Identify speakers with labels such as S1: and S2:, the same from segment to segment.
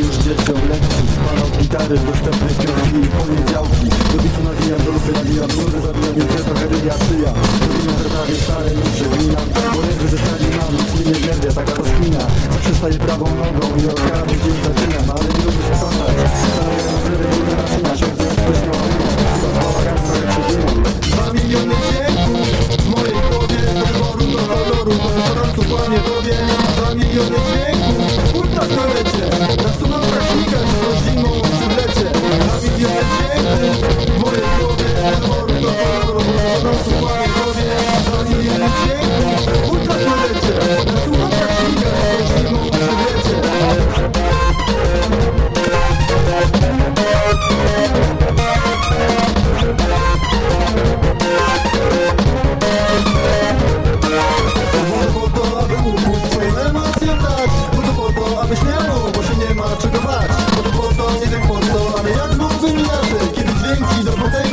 S1: już dzieciom lekcji Pan od gitary, dostępne piątki i poniedziałki Do bitu nawijam, do lupy nawijam Nury zabijam, jeszcze trochę ryja Zrobimy prawie stare nie przeginam Bo jakby ze stali mam, nic mnie nie gębia Taka rozkmina, zawsze staję prawą nogą I od kary dzień zaczynam, ale nie lubię sprzątać tobie Dwa miliony dźwięków, kurta w toalecie Na to zimą przy wlecie Bo to po to, aby upój swoim emocjom dać to po to, aby śmiało, bo się nie ma czego bać. To po to, nie wiem po co, ale jak mógłbym inaczej Kiedy dźwięki do potęgi,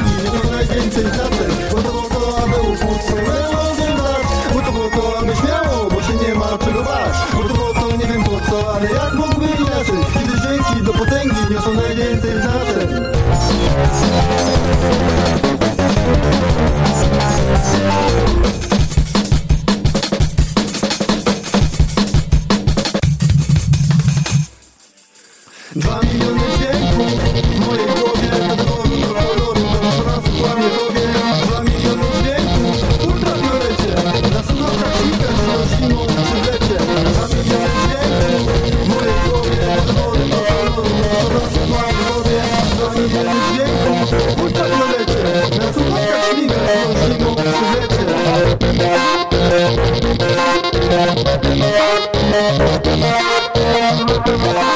S1: var, jak Bye.